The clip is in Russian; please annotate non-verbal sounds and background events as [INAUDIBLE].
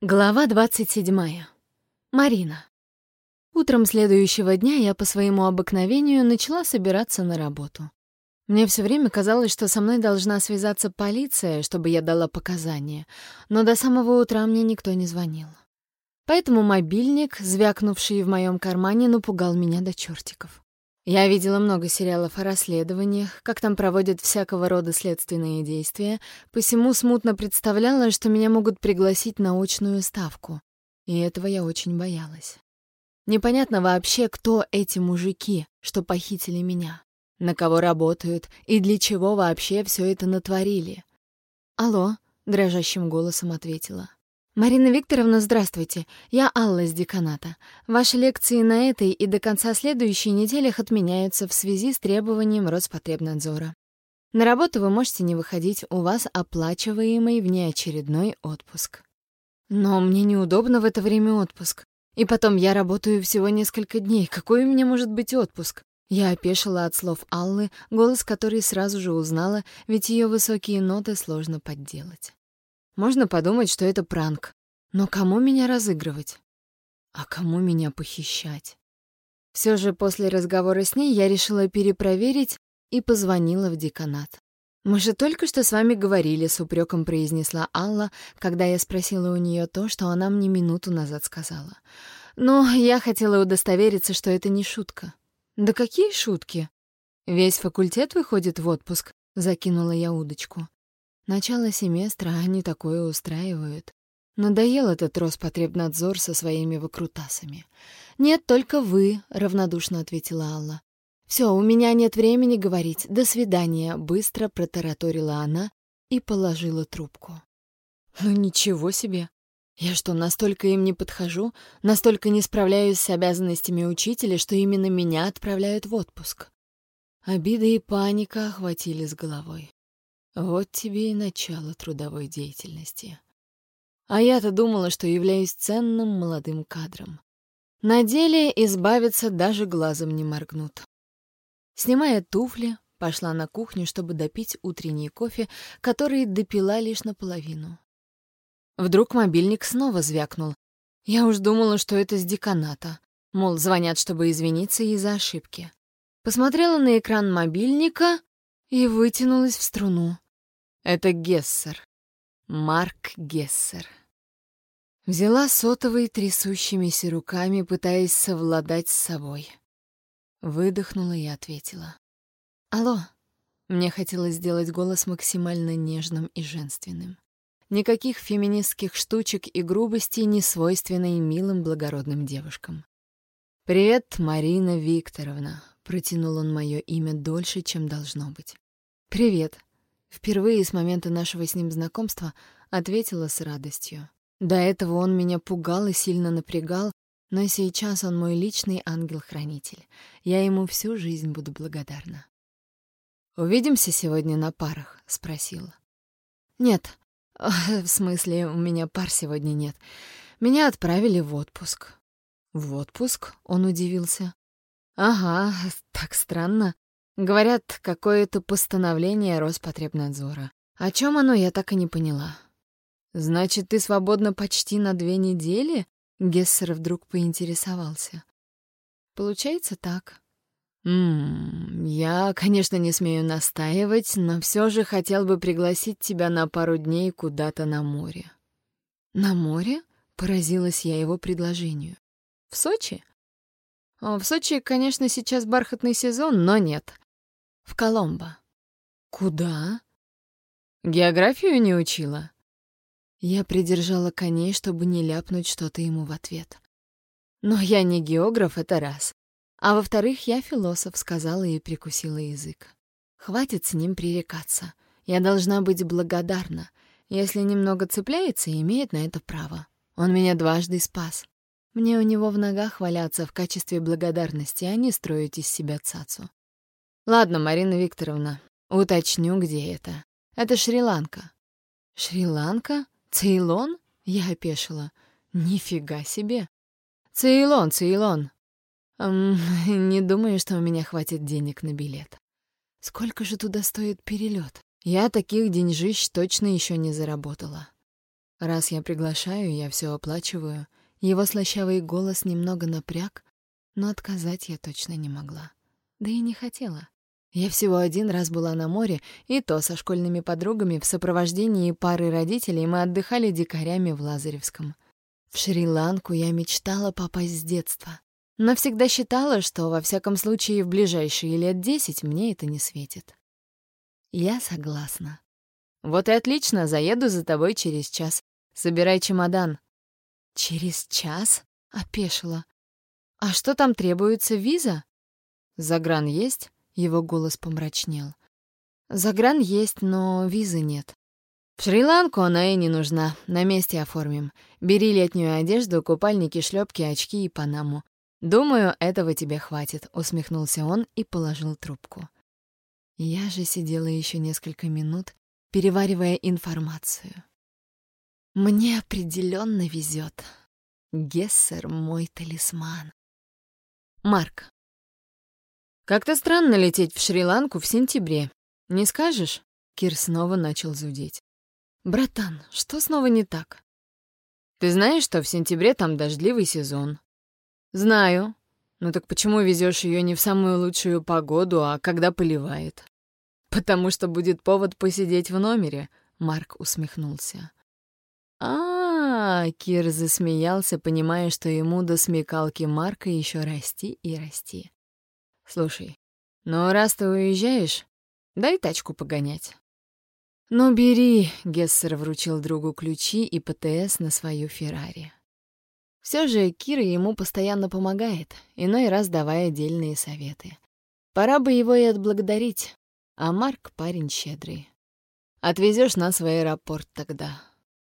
Глава 27. Марина. Утром следующего дня я по своему обыкновению начала собираться на работу. Мне все время казалось, что со мной должна связаться полиция, чтобы я дала показания, но до самого утра мне никто не звонил. Поэтому мобильник, звякнувший в моем кармане, напугал меня до чертиков. Я видела много сериалов о расследованиях, как там проводят всякого рода следственные действия, посему смутно представляла, что меня могут пригласить на очную ставку. И этого я очень боялась. Непонятно вообще, кто эти мужики, что похитили меня, на кого работают и для чего вообще все это натворили. «Алло», — дрожащим голосом ответила. «Марина Викторовна, здравствуйте. Я Алла из деканата. Ваши лекции на этой и до конца следующей неделях отменяются в связи с требованием Роспотребнадзора. На работу вы можете не выходить, у вас оплачиваемый внеочередной отпуск. Но мне неудобно в это время отпуск. И потом я работаю всего несколько дней. Какой у меня может быть отпуск? Я опешила от слов Аллы, голос которой сразу же узнала, ведь ее высокие ноты сложно подделать. Можно подумать, что это пранк. Но кому меня разыгрывать? А кому меня похищать? Все же после разговора с ней я решила перепроверить и позвонила в деканат. «Мы же только что с вами говорили», — с упреком произнесла Алла, когда я спросила у нее то, что она мне минуту назад сказала. Но я хотела удостовериться, что это не шутка. «Да какие шутки?» «Весь факультет выходит в отпуск», — закинула я удочку. Начало семестра они такое устраивают. Надоел этот Роспотребнадзор со своими выкрутасами. «Нет, только вы», — равнодушно ответила Алла. «Все, у меня нет времени говорить. До свидания», — быстро протараторила она и положила трубку. «Ну ничего себе! Я что, настолько им не подхожу, настолько не справляюсь с обязанностями учителя, что именно меня отправляют в отпуск?» Обида и паника охватили с головой. Вот тебе и начало трудовой деятельности. А я-то думала, что являюсь ценным молодым кадром. На деле избавиться даже глазом не моргнут. Снимая туфли, пошла на кухню, чтобы допить утренний кофе, который допила лишь наполовину. Вдруг мобильник снова звякнул. Я уж думала, что это с деканата. Мол, звонят, чтобы извиниться из-за ошибки. Посмотрела на экран мобильника и вытянулась в струну. Это Гессер. Марк Гессер. Взяла сотовый трясущимися руками, пытаясь совладать с собой. Выдохнула и ответила. «Алло». Мне хотелось сделать голос максимально нежным и женственным. Никаких феминистских штучек и грубостей не свойственной милым благородным девушкам. «Привет, Марина Викторовна», — протянул он мое имя дольше, чем должно быть. «Привет», Впервые с момента нашего с ним знакомства ответила с радостью. До этого он меня пугал и сильно напрягал, но сейчас он мой личный ангел-хранитель. Я ему всю жизнь буду благодарна. «Увидимся сегодня на парах?» — спросила. «Нет. [LAUGHS] В смысле, у меня пар сегодня нет. Меня отправили в отпуск». «В отпуск?» — он удивился. «Ага, так странно. Говорят, какое-то постановление Роспотребнадзора. О чем оно, я так и не поняла. Значит, ты свободна почти на две недели? Гессер вдруг поинтересовался. Получается так. Ммм, я, конечно, не смею настаивать, но все же хотел бы пригласить тебя на пару дней куда-то на море. На море? Поразилась я его предложению. В Сочи? В Сочи, конечно, сейчас бархатный сезон, но нет. В Коломбо. Куда? Географию не учила? Я придержала коней, чтобы не ляпнуть что-то ему в ответ. Но я не географ, это раз. А во-вторых, я философ, сказала и прикусила язык. Хватит с ним пререкаться. Я должна быть благодарна. Если немного цепляется, имеет на это право. Он меня дважды спас. Мне у него в ногах валяться в качестве благодарности, а не строить из себя цацу. Ладно, Марина Викторовна, уточню, где это. Это Шри-Ланка. Шри-Ланка? Цейлон? Я опешила. Нифига себе. Цейлон, Цейлон. Эм, [LAUGHS] не думаю, что у меня хватит денег на билет. Сколько же туда стоит перелет? Я таких деньжищ точно еще не заработала. Раз я приглашаю, я все оплачиваю. Его слащавый голос немного напряг, но отказать я точно не могла. Да и не хотела. Я всего один раз была на море, и то со школьными подругами в сопровождении пары родителей мы отдыхали дикарями в Лазаревском. В Шри-Ланку я мечтала попасть с детства, но всегда считала, что, во всяком случае, в ближайшие лет десять мне это не светит. Я согласна. Вот и отлично, заеду за тобой через час. Собирай чемодан. Через час? Опешила. А что там требуется, виза? Загран есть? Его голос помрачнел. Загран есть, но визы нет. В Шри-Ланку она и не нужна. На месте оформим. Бери летнюю одежду, купальники, шлепки, очки и панаму. Думаю, этого тебе хватит, усмехнулся он и положил трубку. Я же сидела еще несколько минут, переваривая информацию. Мне определенно везет. Гессер — мой талисман. Марк. Как-то странно лететь в Шри-Ланку в сентябре. Не скажешь? Кир снова начал зудеть. «Братан, что снова не так?» «Ты знаешь, что в сентябре там дождливый сезон?» «Знаю. Ну так почему везешь ее не в самую лучшую погоду, а когда поливает?» «Потому что будет повод посидеть в номере», — Марк усмехнулся. -а Кир засмеялся, понимая, что ему до смекалки Марка еще расти и расти. «Слушай, ну раз ты уезжаешь, дай тачку погонять». «Ну, бери», — Гессер вручил другу ключи и ПТС на свою Феррари. Все же Кира ему постоянно помогает, иной раз давая отдельные советы. Пора бы его и отблагодарить, а Марк парень щедрый. Отвезешь нас в аэропорт тогда.